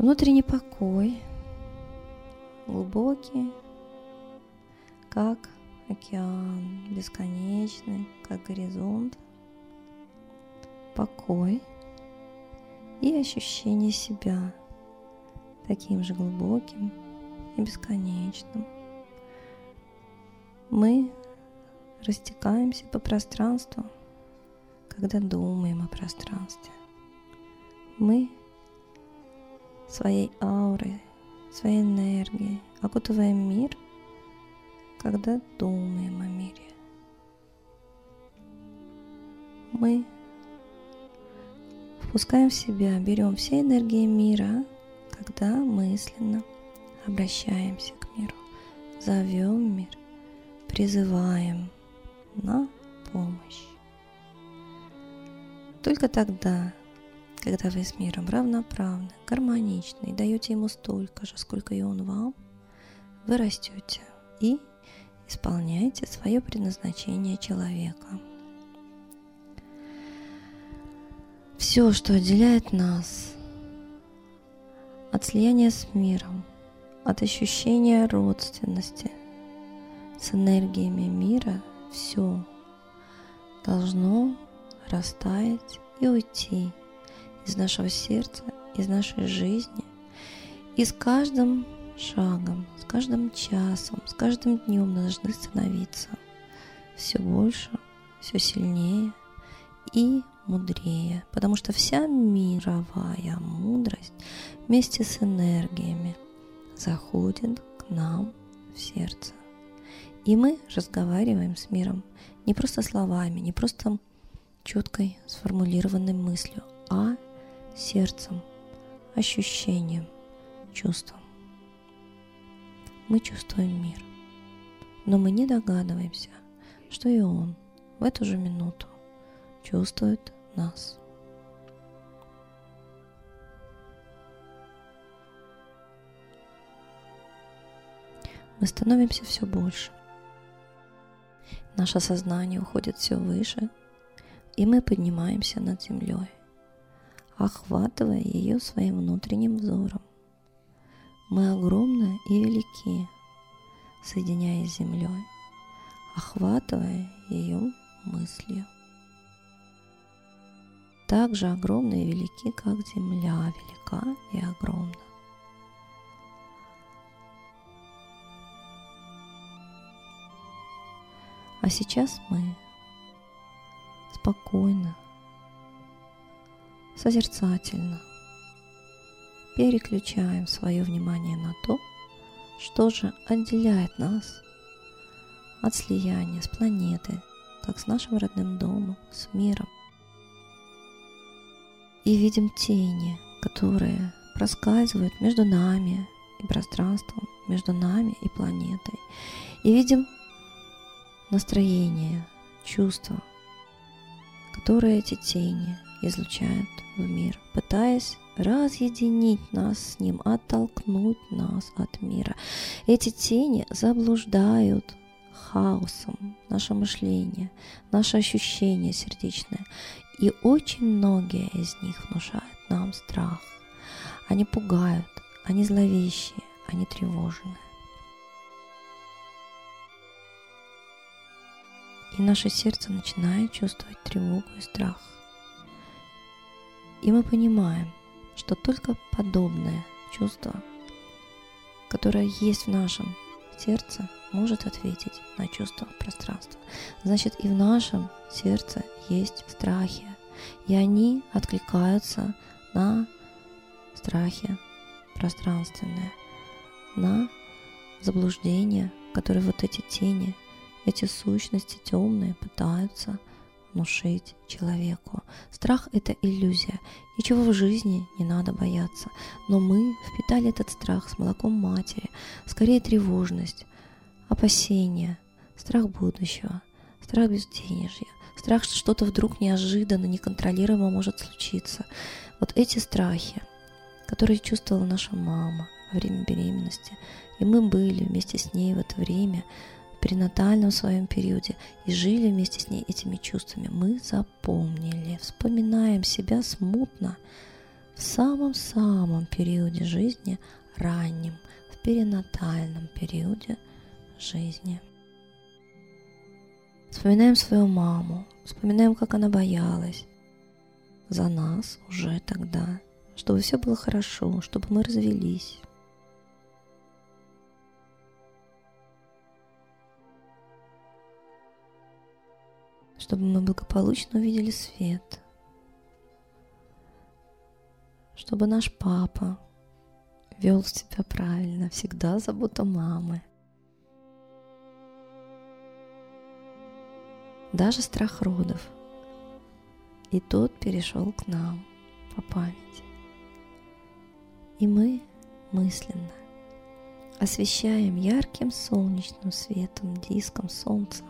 Внутренний покой, глубокий, как океан, бесконечный, как горизонт, покой и ощущение себя таким же глубоким и бесконечным. Мы растекаемся по пространству, когда думаем о пространстве. Мы своей аурой, своей энергией окутываем мир, когда думаем о мире. Мы впускаем в себя, берем все энергии мира, когда мысленно обращаемся к миру, зовем мир, призываем на помощь. Только тогда когда вы с миром равноправны, гармоничны и даете ему столько же, сколько и он вам, вы растете и исполняете свое предназначение человека. Все, что отделяет нас от слияния с миром, от ощущения родственности с энергиями мира, все должно растаять и уйти из нашего сердца, из нашей жизни. И с каждым шагом, с каждым часом, с каждым днем должны становиться все больше, все сильнее и мудрее, потому что вся мировая мудрость вместе с энергиями заходит к нам в сердце. И мы разговариваем с миром не просто словами, не просто четкой сформулированной мыслью, а сердцем, ощущением, чувством. Мы чувствуем мир, но мы не догадываемся, что и он в эту же минуту чувствует нас. Мы становимся все больше. Наше сознание уходит все выше, и мы поднимаемся над землей охватывая ее своим внутренним взором. Мы огромны и велики, соединяясь с землей, охватывая ее мыслью. Так же огромны и велики, как земля велика и огромна. А сейчас мы спокойно созерцательно. Переключаем свое внимание на то, что же отделяет нас от слияния с планетой, как с нашим родным домом, с миром. И видим тени, которые проскальзывают между нами и пространством, между нами и планетой. И видим настроение, чувства, которые эти тени излучают в мир, пытаясь разъединить нас с ним, оттолкнуть нас от мира. Эти тени заблуждают хаосом наше мышление, наше ощущение сердечное. И очень многие из них внушают нам страх. Они пугают, они зловещие, они тревожные. И наше сердце начинает чувствовать тревогу и страх. И мы понимаем, что только подобное чувство, которое есть в нашем сердце, может ответить на чувство пространства. Значит, и в нашем сердце есть страхи, и они откликаются на страхи пространственные, на заблуждения, которые вот эти тени, эти сущности темные пытаются внушить человеку. Страх – это иллюзия. Ничего в жизни не надо бояться. Но мы впитали этот страх с молоком матери. Скорее тревожность, опасение, страх будущего, страх безденежья, страх, что что-то вдруг неожиданно, неконтролируемо может случиться. Вот эти страхи, которые чувствовала наша мама во время беременности, и мы были вместе с ней в это время – перинатальном своем периоде и жили вместе с ней этими чувствами. Мы запомнили, вспоминаем себя смутно, в самом-самом периоде жизни, раннем, в перинатальном периоде жизни. Вспоминаем свою маму, вспоминаем, как она боялась за нас уже тогда, чтобы все было хорошо, чтобы мы развелись. Чтобы мы благополучно увидели свет. Чтобы наш папа вел себя правильно, всегда забота мамы. даже страх родов. И тот перешел к нам по памяти. И мы мысленно освещаем ярким солнечным светом, диском солнца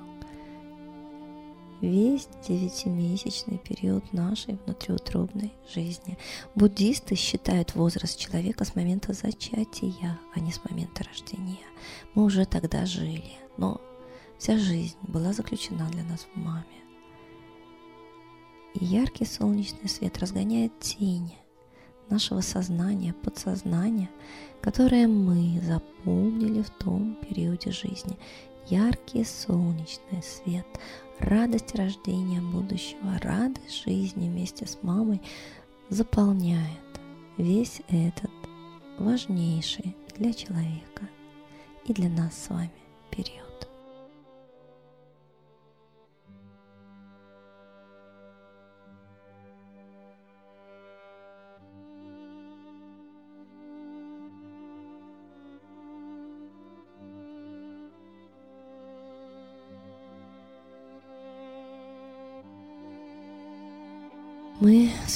весь девятимесячный период нашей внутриутробной жизни. Буддисты считают возраст человека с момента зачатия, а не с момента рождения. Мы уже тогда жили, но Вся жизнь была заключена для нас в маме. И яркий солнечный свет разгоняет тени нашего сознания, подсознания, которое мы запомнили в том периоде жизни. Яркий солнечный свет, радость рождения будущего, радость жизни вместе с мамой заполняет весь этот важнейший для человека и для нас с вами период.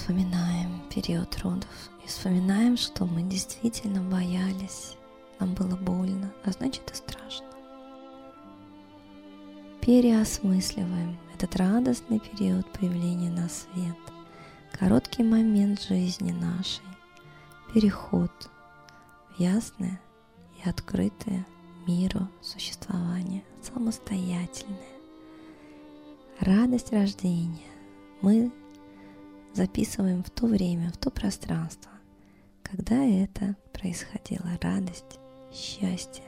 Вспоминаем период родов и вспоминаем, что мы действительно боялись, нам было больно, а значит и страшно. Переосмысливаем этот радостный период появления на свет, короткий момент жизни нашей, переход в ясное и открытое миру существование, самостоятельное. Радость рождения. Мы записываем в то время, в то пространство, когда это происходило, радость, счастье.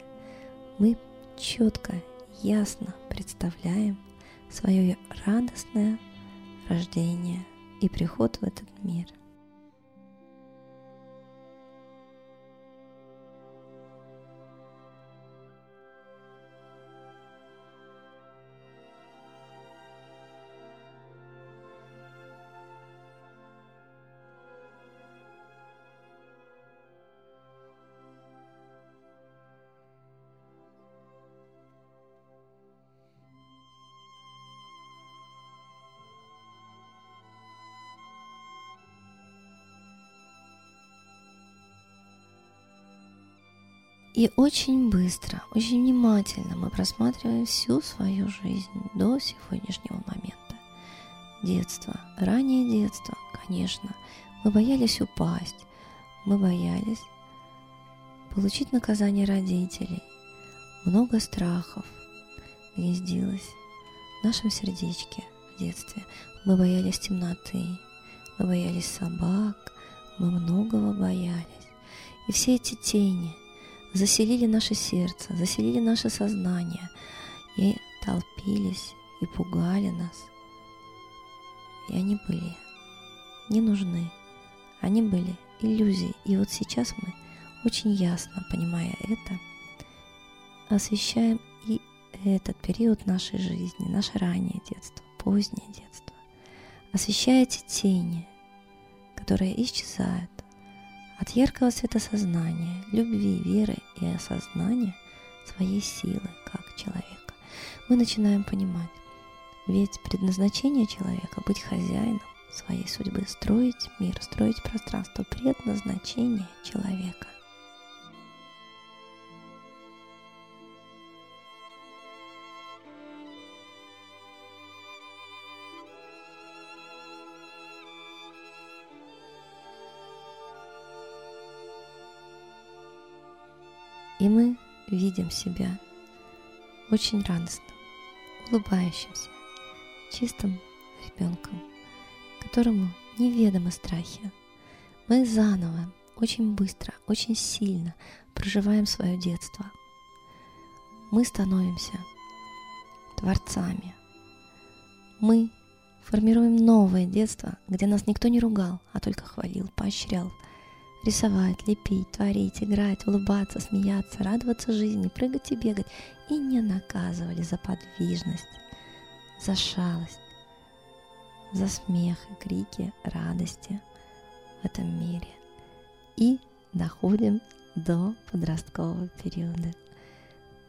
Мы четко, ясно представляем свое радостное рождение и приход в этот мир – И очень быстро, очень внимательно мы просматриваем всю свою жизнь до сегодняшнего момента. Детство, раннее детство, конечно. Мы боялись упасть, мы боялись получить наказание родителей. Много страхов гнездилось в нашем сердечке в детстве. Мы боялись темноты, мы боялись собак, мы многого боялись. И все эти тени – заселили наше сердце, заселили наше сознание и толпились и пугали нас. И они были не нужны, они были иллюзией. И вот сейчас мы очень ясно, понимая это, освещаем и этот период нашей жизни, наше раннее детство, позднее детство. Освещая эти тени, которые исчезают, от яркого света сознания, любви, веры и осознания своей силы как человека, мы начинаем понимать, ведь предназначение человека быть хозяином своей судьбы, строить мир, строить пространство, предназначение человека. И мы видим себя очень радостным, улыбающимся, чистым ребенком, которому неведомы страхи. мы заново, очень быстро, очень сильно проживаем свое детство. Мы становимся творцами. Мы формируем новое детство, где нас никто не ругал, а только хвалил, поощрял. Рисовать, лепить, творить, играть, улыбаться, смеяться, радоваться жизни, прыгать и бегать. И не наказывали за подвижность, за шалость, за смех и крики радости в этом мире. И доходим до подросткового периода.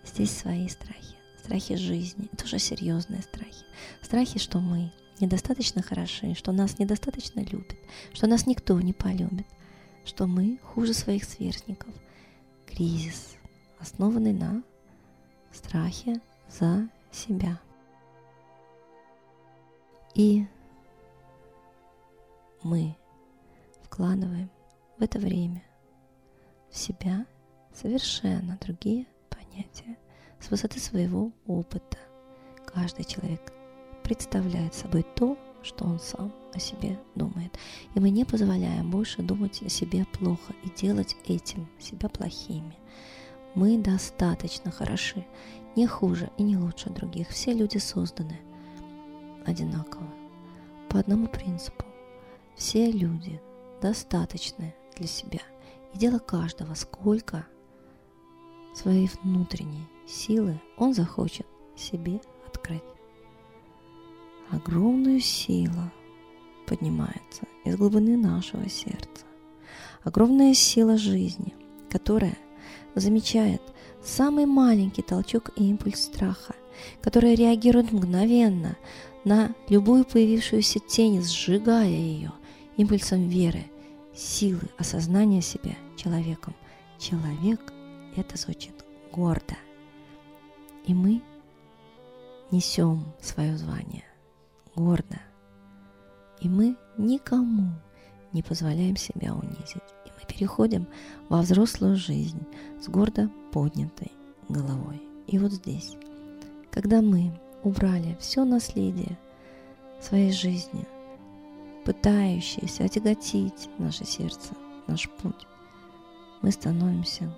Здесь свои страхи, страхи жизни, это уже серьезные страхи. Страхи, что мы недостаточно хороши, что нас недостаточно любят, что нас никто не полюбит, что мы хуже своих сверстников. Кризис, основанный на страхе за себя. И мы вкладываем в это время в себя совершенно другие понятия с высоты своего опыта. Каждый человек представляет собой то, что он сам о себе думает. И мы не позволяем больше думать о себе плохо и делать этим себя плохими. Мы достаточно хороши, не хуже и не лучше других. Все люди созданы одинаково, по одному принципу. Все люди достаточны для себя. И дело каждого, сколько своей внутренней силы он захочет себе открыть. Огромную силу поднимается из глубины нашего сердца. Огромная сила жизни, которая замечает самый маленький толчок и импульс страха, которая реагирует мгновенно на любую появившуюся тень, сжигая ее импульсом веры, силы осознания себя человеком. Человек – это звучит гордо. И мы несем свое звание гордо. И мы никому не позволяем себя унизить. И мы переходим во взрослую жизнь с гордо поднятой головой. И вот здесь, когда мы убрали все наследие своей жизни, пытающееся отяготить наше сердце, наш путь, мы становимся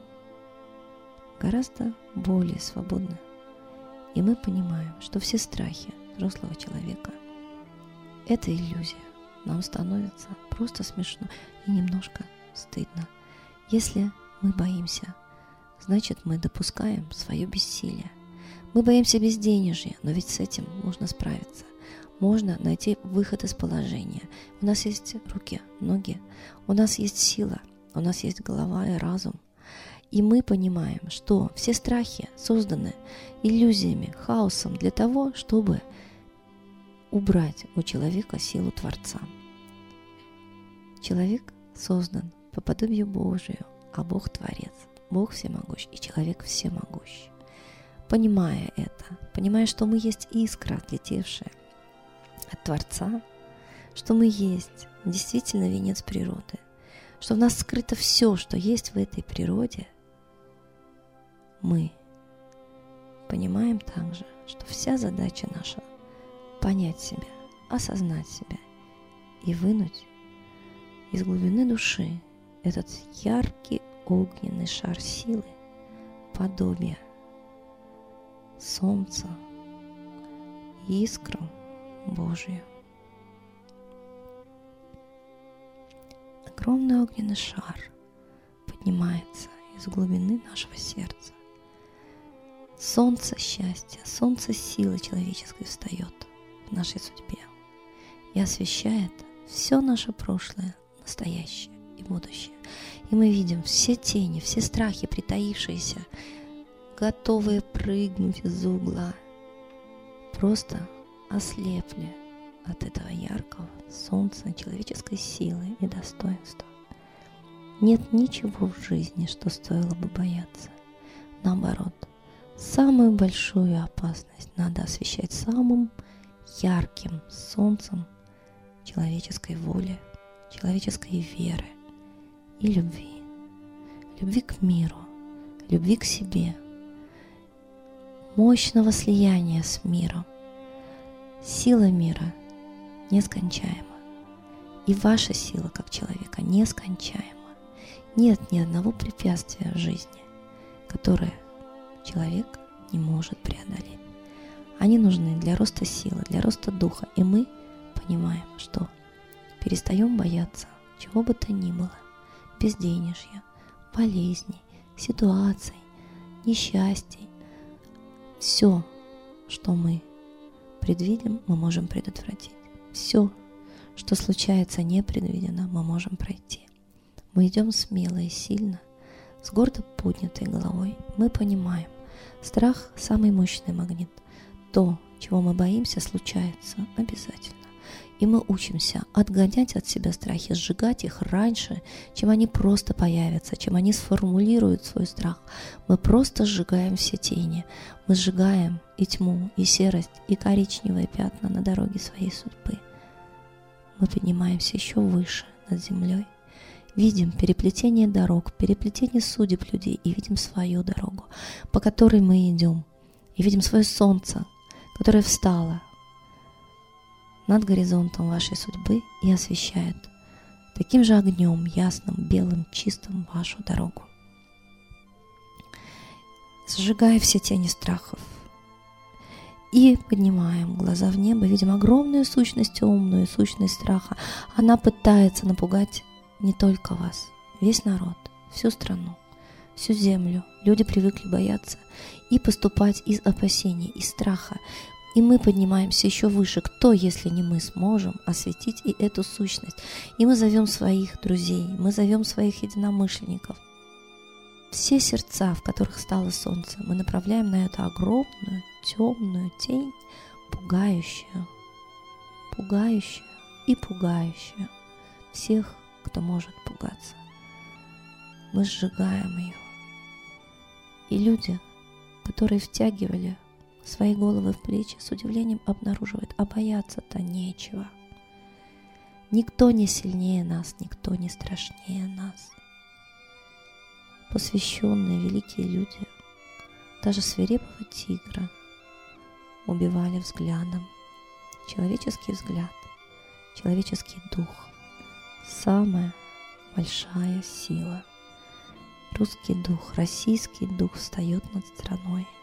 гораздо более свободны. И мы понимаем, что все страхи взрослого человека – это иллюзия. Нам становится просто смешно и немножко стыдно. Если мы боимся, значит мы допускаем свое бессилие. Мы боимся безденежья, но ведь с этим можно справиться. Можно найти выход из положения. У нас есть руки, ноги, у нас есть сила, у нас есть голова и разум. И мы понимаем, что все страхи созданы иллюзиями, хаосом для того, чтобы убрать у человека силу Творца. Человек создан по подобию Божию, а Бог Творец, Бог всемогущ и человек всемогущ. Понимая это, понимая, что мы есть искра, отлетевшая от Творца, что мы есть действительно венец природы, что в нас скрыто все, что есть в этой природе, мы понимаем также, что вся задача наша – понять себя, осознать себя и вынуть из глубины души этот яркий огненный шар силы, подобие – солнца, искру Божию. Огромный огненный шар поднимается из глубины нашего сердца. Солнце счастья, солнце силы человеческой встает нашей судьбе и освещает все наше прошлое, настоящее и будущее. И мы видим все тени, все страхи, притаившиеся готовые прыгнуть из угла, просто ослепли от этого яркого солнца человеческой силы и достоинства. Нет ничего в жизни, что стоило бы бояться. Наоборот, самую большую опасность надо освещать самым ярким солнцем человеческой воли, человеческой веры и любви. Любви к миру, любви к себе – мощного слияния с миром. Сила мира нескончаема. И ваша сила как человека нескончаема. Нет ни одного препятствия в жизни, которое человек не может преодолеть. Они нужны для роста силы, для роста духа. И мы понимаем, что перестаем бояться чего бы то ни было, безденежья, болезней, ситуаций, несчастий. Все, что мы предвидим, мы можем предотвратить. Все, что случается непредвиденно, мы можем пройти. Мы идем смело и сильно, с гордо поднятой головой. Мы понимаем, страх – самый мощный магнит. То, чего мы боимся, случается обязательно. И мы учимся отгонять от себя страхи, сжигать их раньше, чем они просто появятся, чем они сформулируют свой страх. Мы просто сжигаем все тени. Мы сжигаем и тьму, и серость, и коричневые пятна на дороге своей судьбы. Мы поднимаемся еще выше над землей, видим переплетение дорог, переплетение судеб людей и видим свою дорогу, по которой мы идем, и видим свое солнце, которое встало над горизонтом вашей судьбы и освещает таким же огнем, ясным, белым, чистым вашу дорогу. Сжигая все тени страхов, и поднимаем глаза в небо, видим огромную сущность умную, сущность страха. Она пытается напугать не только вас, весь народ, всю страну, всю землю. Люди привыкли бояться и поступать из опасений, из страха. И мы поднимаемся еще выше. Кто, если не мы, сможем осветить и эту сущность? И мы зовем своих друзей, мы зовем своих единомышленников. Все сердца, в которых стало солнце, мы направляем на эту огромную, темную тень, пугающую, пугающую и пугающую всех, кто может пугаться. Мы сжигаем ее. И люди, которые втягивали свои головы в плечи, с удивлением обнаруживают, а бояться-то нечего. Никто не сильнее нас, никто не страшнее нас. Посвященные великие люди, даже свирепого тигра, убивали взглядом. Человеческий взгляд, человеческий дух – самая большая сила. Русский дух, российский дух встает над страной –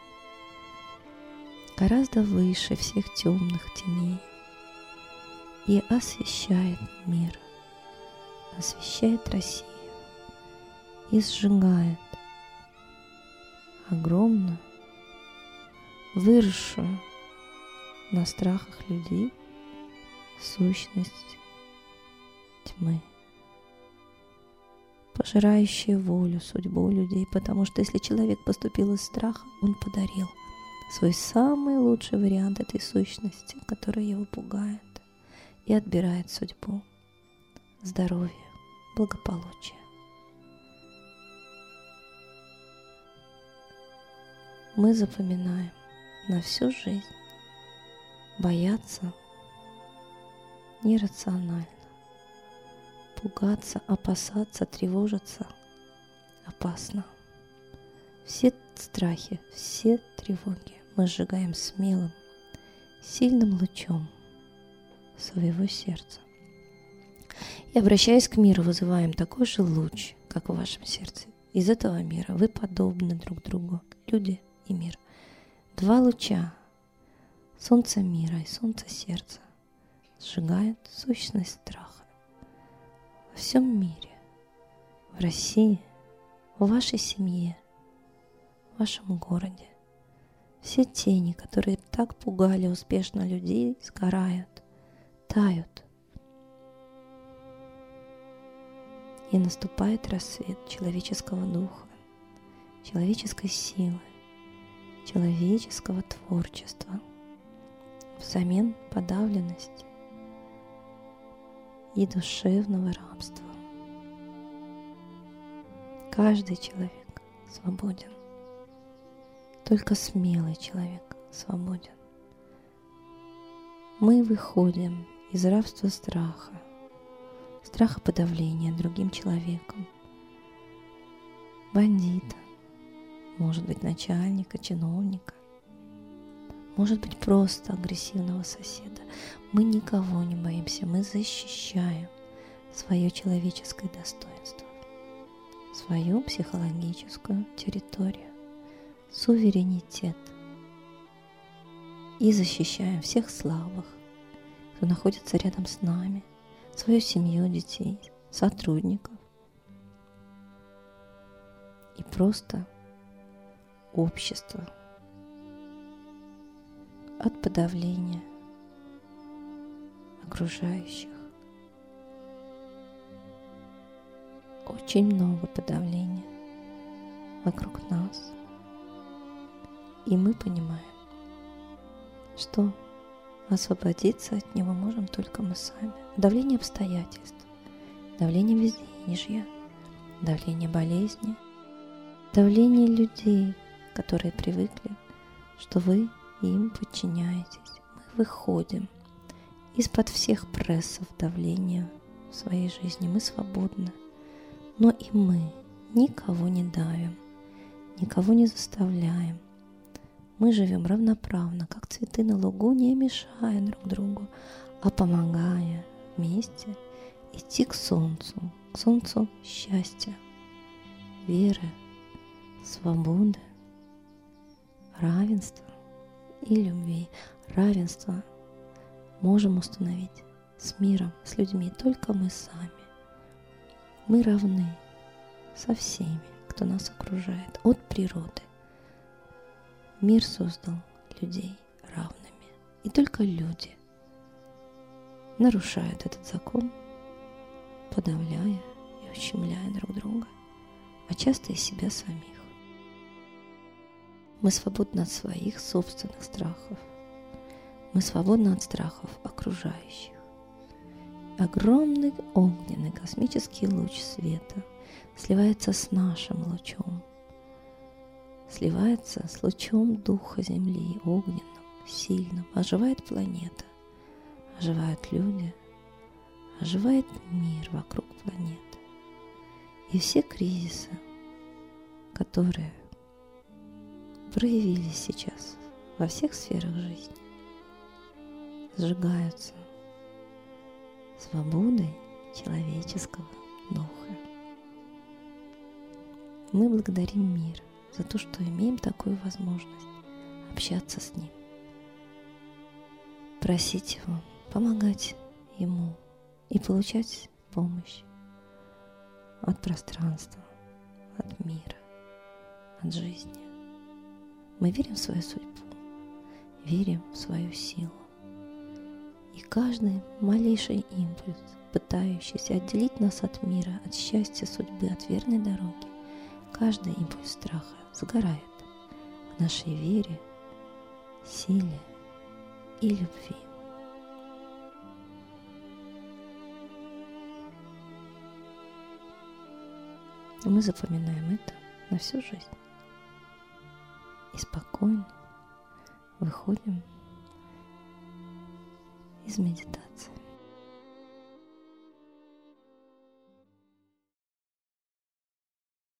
гораздо выше всех темных теней и освещает мир, освещает Россию и сжигает огромную, выросшую на страхах людей сущность тьмы, пожирающая волю, судьбу людей, потому что если человек поступил из страха, он подарил – свой самый лучший вариант этой сущности, которая его пугает и отбирает судьбу, здоровье, благополучие. Мы запоминаем на всю жизнь бояться нерационально, пугаться, опасаться, тревожиться опасно. Все страхи, все тревоги мы сжигаем смелым, сильным лучом своего сердца. И обращаясь к миру, вызываем такой же луч, как в вашем сердце. Из этого мира вы подобны друг другу, люди и мир. Два луча, солнце мира и солнце сердца, сжигают сущность страха во всем мире, в России, в вашей семье, в вашем городе. Все тени, которые так пугали успешно людей, сгорают, тают. И наступает рассвет человеческого духа, человеческой силы, человеческого творчества взамен подавленности и душевного рабства. Каждый человек свободен. Только смелый человек свободен. Мы выходим из рабства страха, страха подавления другим человеком, бандита, может быть начальника, чиновника, может быть просто агрессивного соседа. Мы никого не боимся, мы защищаем свое человеческое достоинство, свою психологическую территорию, суверенитет и защищаем всех слабых, кто находится рядом с нами, свою семью, детей, сотрудников и просто общество от подавления окружающих. Очень много подавления вокруг нас. И мы понимаем, что освободиться от него можем только мы сами. Давление обстоятельств, давление безденежья, давление болезни, давление людей, которые привыкли, что вы им подчиняетесь. Мы выходим из-под всех прессов давления в своей жизни. Мы свободны. Но и мы никого не давим, никого не заставляем. Мы живем равноправно, как цветы на лугу, не мешая друг другу, а помогая вместе идти к солнцу, к солнцу счастья, веры, свободы, равенства и любви. Равенство можем установить с миром, с людьми, только мы сами. Мы равны со всеми, кто нас окружает, от природы. Мир создал людей равными. И только люди нарушают этот закон, подавляя и ущемляя друг друга, а часто и себя самих. Мы свободны от своих собственных страхов. Мы свободны от страхов окружающих. Огромный огненный космический луч света сливается с нашим лучом, сливается с лучом Духа Земли, огненным, сильным. Оживает планета, оживают люди, оживает мир вокруг планеты. И все кризисы, которые проявились сейчас во всех сферах жизни, сжигаются свободой человеческого духа. Мы благодарим мир за то, что имеем такую возможность общаться с ним, просить его, помогать ему и получать помощь от пространства, от мира, от жизни. Мы верим в свою судьбу, верим в свою силу. И каждый малейший импульс, пытающийся отделить нас от мира, от счастья, судьбы, от верной дороги, каждый импульс страха сгорает в нашей вере, силе и любви. мы запоминаем это на всю жизнь и спокойно выходим из медитации.